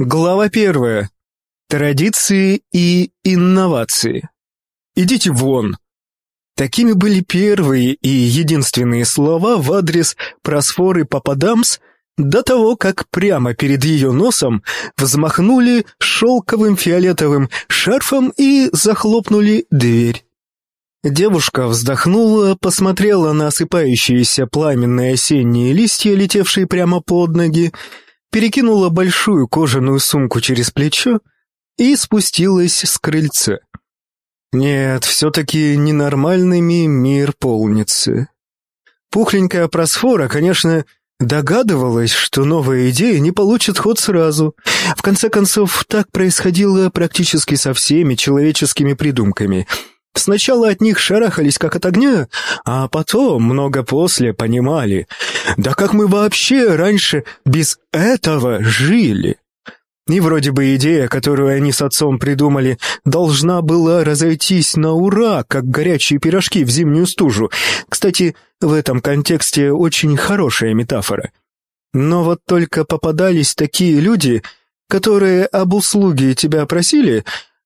Глава первая. Традиции и инновации. Идите вон. Такими были первые и единственные слова в адрес Просфоры Пападамс до того, как прямо перед ее носом взмахнули шелковым фиолетовым шарфом и захлопнули дверь. Девушка вздохнула, посмотрела на осыпающиеся пламенные осенние листья, летевшие прямо под ноги, перекинула большую кожаную сумку через плечо и спустилась с крыльца. Нет, все-таки ненормальными мир полнится. Пухленькая просфора, конечно, догадывалась, что новая идея не получит ход сразу. В конце концов, так происходило практически со всеми человеческими придумками — Сначала от них шарахались как от огня, а потом, много после, понимали, да как мы вообще раньше без этого жили? И вроде бы идея, которую они с отцом придумали, должна была разойтись на ура, как горячие пирожки в зимнюю стужу. Кстати, в этом контексте очень хорошая метафора. Но вот только попадались такие люди, которые об услуге тебя просили,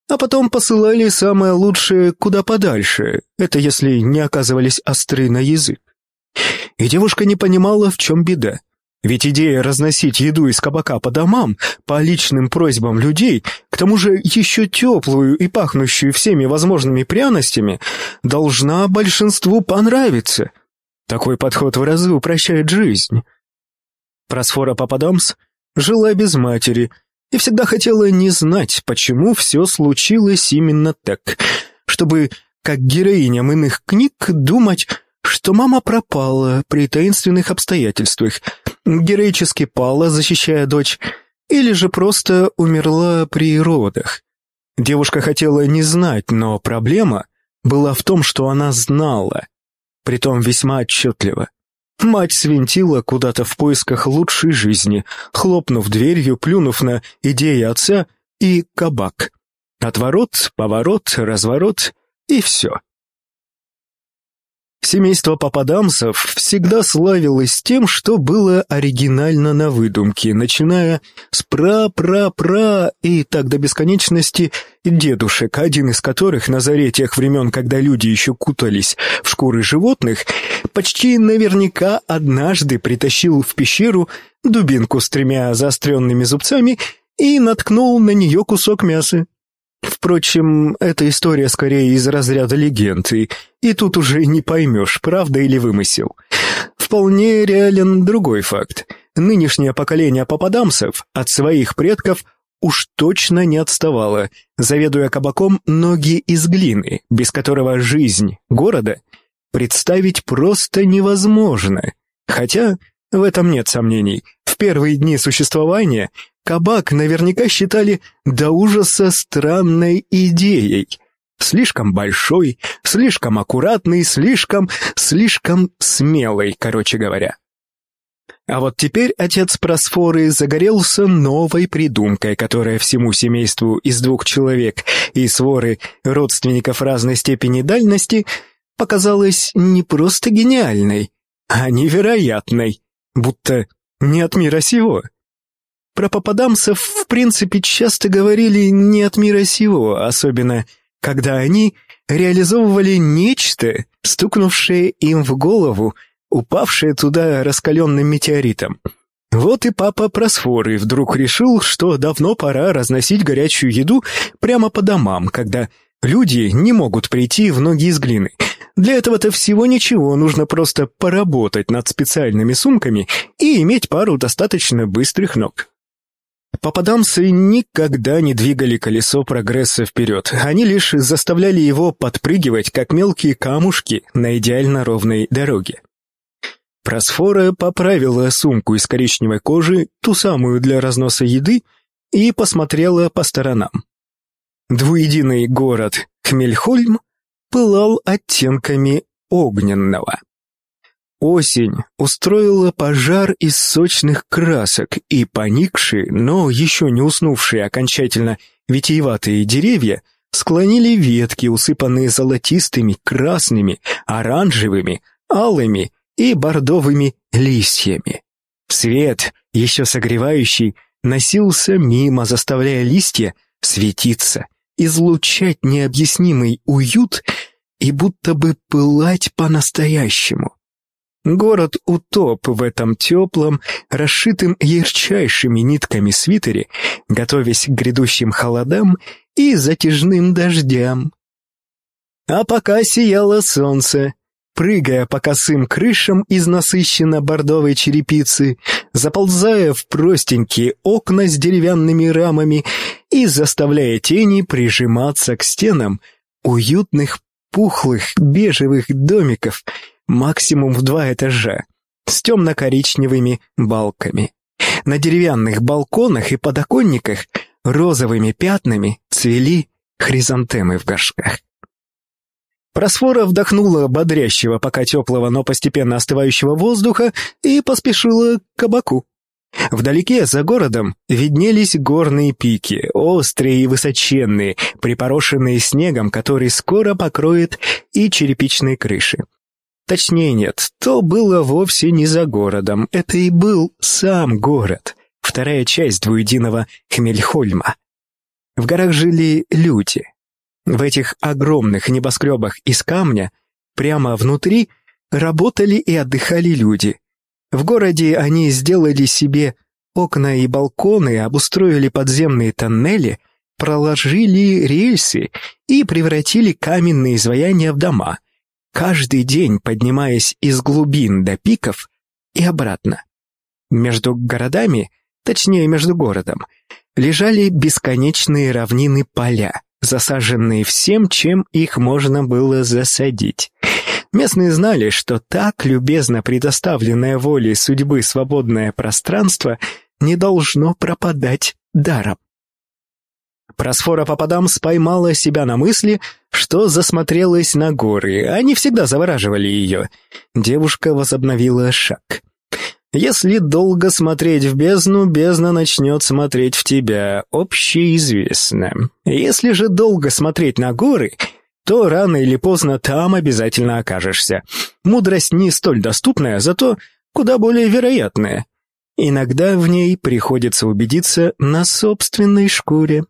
а потом посылали самое лучшее куда подальше, это если не оказывались остры на язык. И девушка не понимала, в чем беда. Ведь идея разносить еду из кабака по домам, по личным просьбам людей, к тому же еще теплую и пахнущую всеми возможными пряностями, должна большинству понравиться. Такой подход в разы упрощает жизнь. Просфора Пападамс жила без матери и всегда хотела не знать, почему все случилось именно так, чтобы, как героиням иных книг, думать, что мама пропала при таинственных обстоятельствах, героически пала, защищая дочь, или же просто умерла при родах. Девушка хотела не знать, но проблема была в том, что она знала, притом весьма отчетливо. Мать свинтила куда-то в поисках лучшей жизни, хлопнув дверью, плюнув на идеи отца и кабак. Отворот, поворот, разворот и все. Семейство Пападамсов всегда славилось тем, что было оригинально на выдумке, начиная с пра-пра-пра и так до бесконечности дедушек, один из которых на заре тех времен, когда люди еще кутались в шкуры животных, почти наверняка однажды притащил в пещеру дубинку с тремя заостренными зубцами и наткнул на нее кусок мяса. Впрочем, эта история скорее из разряда легенды, и тут уже не поймешь, правда или вымысел. Вполне реален другой факт. Нынешнее поколение попадамцев от своих предков уж точно не отставало, заведуя кабаком ноги из глины, без которого жизнь города представить просто невозможно. Хотя в этом нет сомнений. В первые дни существования Кабак наверняка считали до ужаса странной идеей. Слишком большой, слишком аккуратный, слишком, слишком смелый, короче говоря. А вот теперь отец Просфоры загорелся новой придумкой, которая всему семейству из двух человек и своры родственников разной степени дальности показалась не просто гениальной, а невероятной, будто не от мира сего. Про попадамцев, в принципе, часто говорили не от мира сего, особенно когда они реализовывали нечто, стукнувшее им в голову, упавшее туда раскаленным метеоритом. Вот и папа Просфоры вдруг решил, что давно пора разносить горячую еду прямо по домам, когда люди не могут прийти в ноги из глины. Для этого-то всего ничего, нужно просто поработать над специальными сумками и иметь пару достаточно быстрых ног. Попадамцы никогда не двигали колесо прогресса вперед, они лишь заставляли его подпрыгивать, как мелкие камушки на идеально ровной дороге. Просфора поправила сумку из коричневой кожи, ту самую для разноса еды, и посмотрела по сторонам. Двуединый город Хмельхольм пылал оттенками огненного. Осень устроила пожар из сочных красок, и поникшие, но еще не уснувшие окончательно витиеватые деревья склонили ветки, усыпанные золотистыми, красными, оранжевыми, алыми и бордовыми листьями. Свет, еще согревающий, носился мимо, заставляя листья светиться, излучать необъяснимый уют и будто бы пылать по-настоящему. Город утоп в этом теплом, расшитым ярчайшими нитками свитере, готовясь к грядущим холодам и затяжным дождям. А пока сияло солнце, прыгая по косым крышам из насыщенно-бордовой черепицы, заползая в простенькие окна с деревянными рамами и заставляя тени прижиматься к стенам уютных пухлых бежевых домиков максимум в два этажа с темно-коричневыми балками. На деревянных балконах и подоконниках розовыми пятнами цвели хризантемы в горшках. Просфора вдохнула бодрящего, пока теплого, но постепенно остывающего воздуха и поспешила к кабаку. Вдалеке, за городом, виднелись горные пики, острые и высоченные, припорошенные снегом, который скоро покроет и черепичные крыши. Точнее нет, то было вовсе не за городом, это и был сам город, вторая часть двуединого Хмельхольма. В горах жили люди, в этих огромных небоскребах из камня, прямо внутри, работали и отдыхали люди. В городе они сделали себе окна и балконы, обустроили подземные тоннели, проложили рельсы и превратили каменные изваяния в дома, каждый день поднимаясь из глубин до пиков и обратно. Между городами, точнее между городом, лежали бесконечные равнины поля, засаженные всем, чем их можно было засадить. Местные знали, что так любезно предоставленное волей судьбы свободное пространство не должно пропадать даром. Просфора Пападамс поймала себя на мысли, что засмотрелась на горы, они всегда завораживали ее. Девушка возобновила шаг. Если долго смотреть в бездну, бездна начнет смотреть в тебя, общеизвестно. Если же долго смотреть на горы, то рано или поздно там обязательно окажешься. Мудрость не столь доступная, зато куда более вероятная. Иногда в ней приходится убедиться на собственной шкуре.